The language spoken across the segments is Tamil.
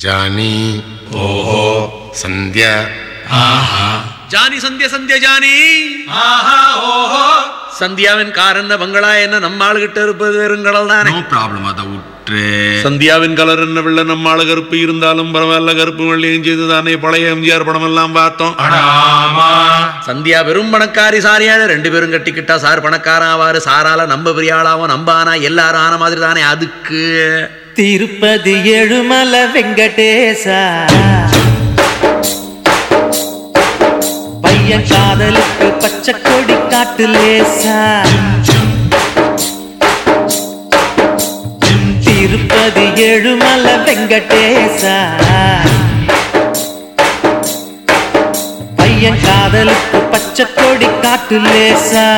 जानी ओहो सन्ध्या ஆஹா. ஜானி சந்திய சந்திய ஜானி. ஆஹா ஓஹோ. சந்தியாவின் கார் என்ன பங்களா என்ன நம்ம ஆளுகிட்ட இருப்பது வெறுங்கடல் தானே? நோ ப்ராப்ளம் அதை விட்டு சந்தியாவின் கலர் என்ன வெள்ள நம்ம ஆளு கருப்பு இருந்தாலும் பரவாயில்ல கருப்பு வெள்ளையும் செய்து தானே பழைய எம்ஜிஆர் படம் எல்லாம் பார்த்தோம் சந்தியா வெறும் பணக்காரி சாரியான ரெண்டு பேரும் கட்டிக்கிட்டா சார் பணக்காரன் ஆவாரு. சாரால நம்ம பெரிய ஆளாவும் நம்ம ஆனா எல்லாரும் ஆன மாதிரி தானே அதுக்கு. திருப்பதி எழுமல வெங்கடேசா. பையன் காதலுக்கு பச்சை கொடி காட்டு லேசா. திருப்பதி எழுமல வெங்கடேசா. பையன் காதலுக்கு பச்சை கொடி காட்டு லேசா.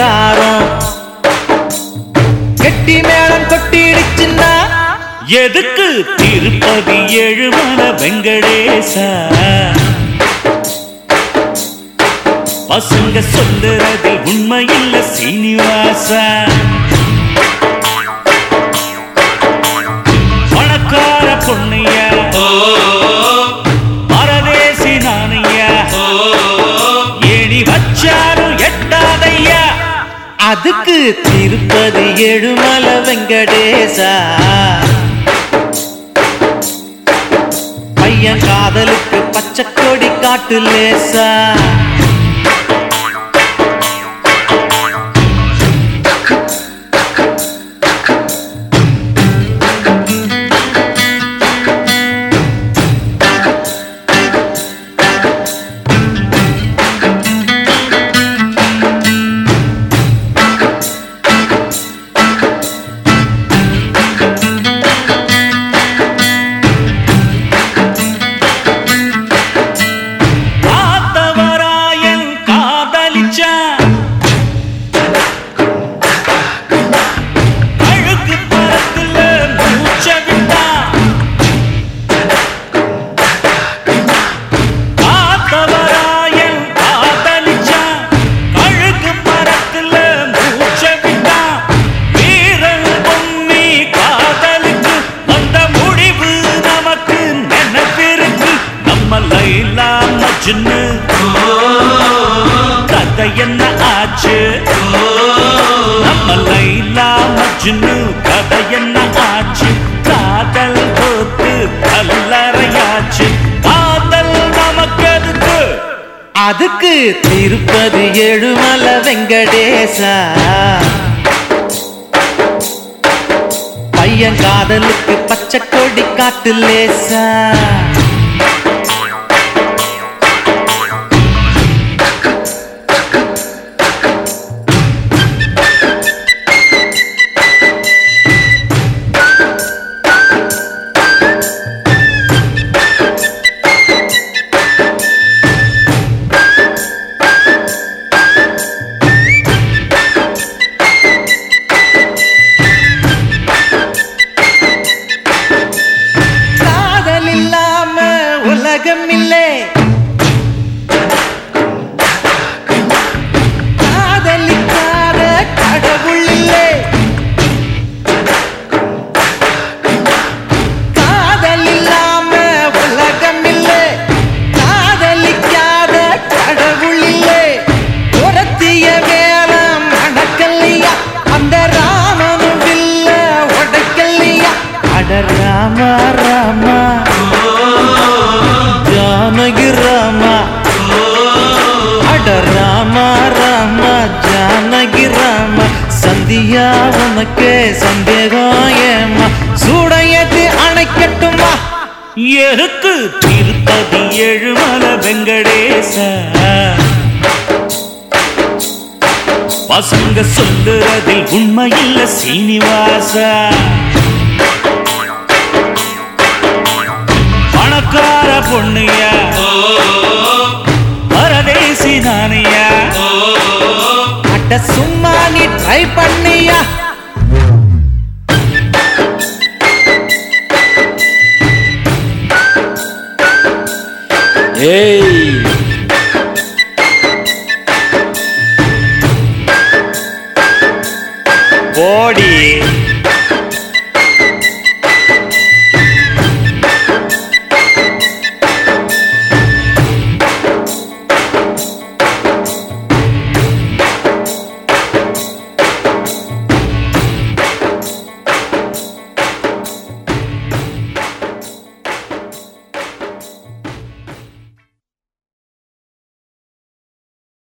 தலைமுடிய காரம் கெட்டி மேளம் கொட்டிடுச்சுன்னா? எதுக்கு திருப்பதி எழுமன வெங்கடேசா? பசங்க சொல்லுறதில் உண்மையில்ல சீனிவாசா. அதுக்கு திருப்பதி எழுமல வெங்கடேசா. பையன் காதலுக்கு பச்சை கொடி காட்டு லேசா. என்ன ஆச்சு? நம்ம லைலா மஜ்னு கதை என்ன ஆச்சு? காதல் போத்து கல்லறையாச்சு. காதல் நமக்கு எதுக்கு? அதுக்கு திருப்பதி எழுமல வெங்கடேசா. பையன் காதலுக்கு பச்சை கொடி காட்டு லேசா. ராமா ராமா. ஜானகி ராமா. அட ராமா ராமா ஜானகி ராமா. சந்தியா உனக்கு சந்தேகம் ஏமா சூடையது அணைக்கட்டுமா? எருக்கு திருப்பதி எழுமல வெங்கடேச. பசங்க சொல்லுறதில் உண்மையில் சீனிவாசா. பணக்கார பொண்ணுயா பரதேசி நானியா அட்ட சும்மா நீ ட்ரை பண்ணியா? ஏய். போடி.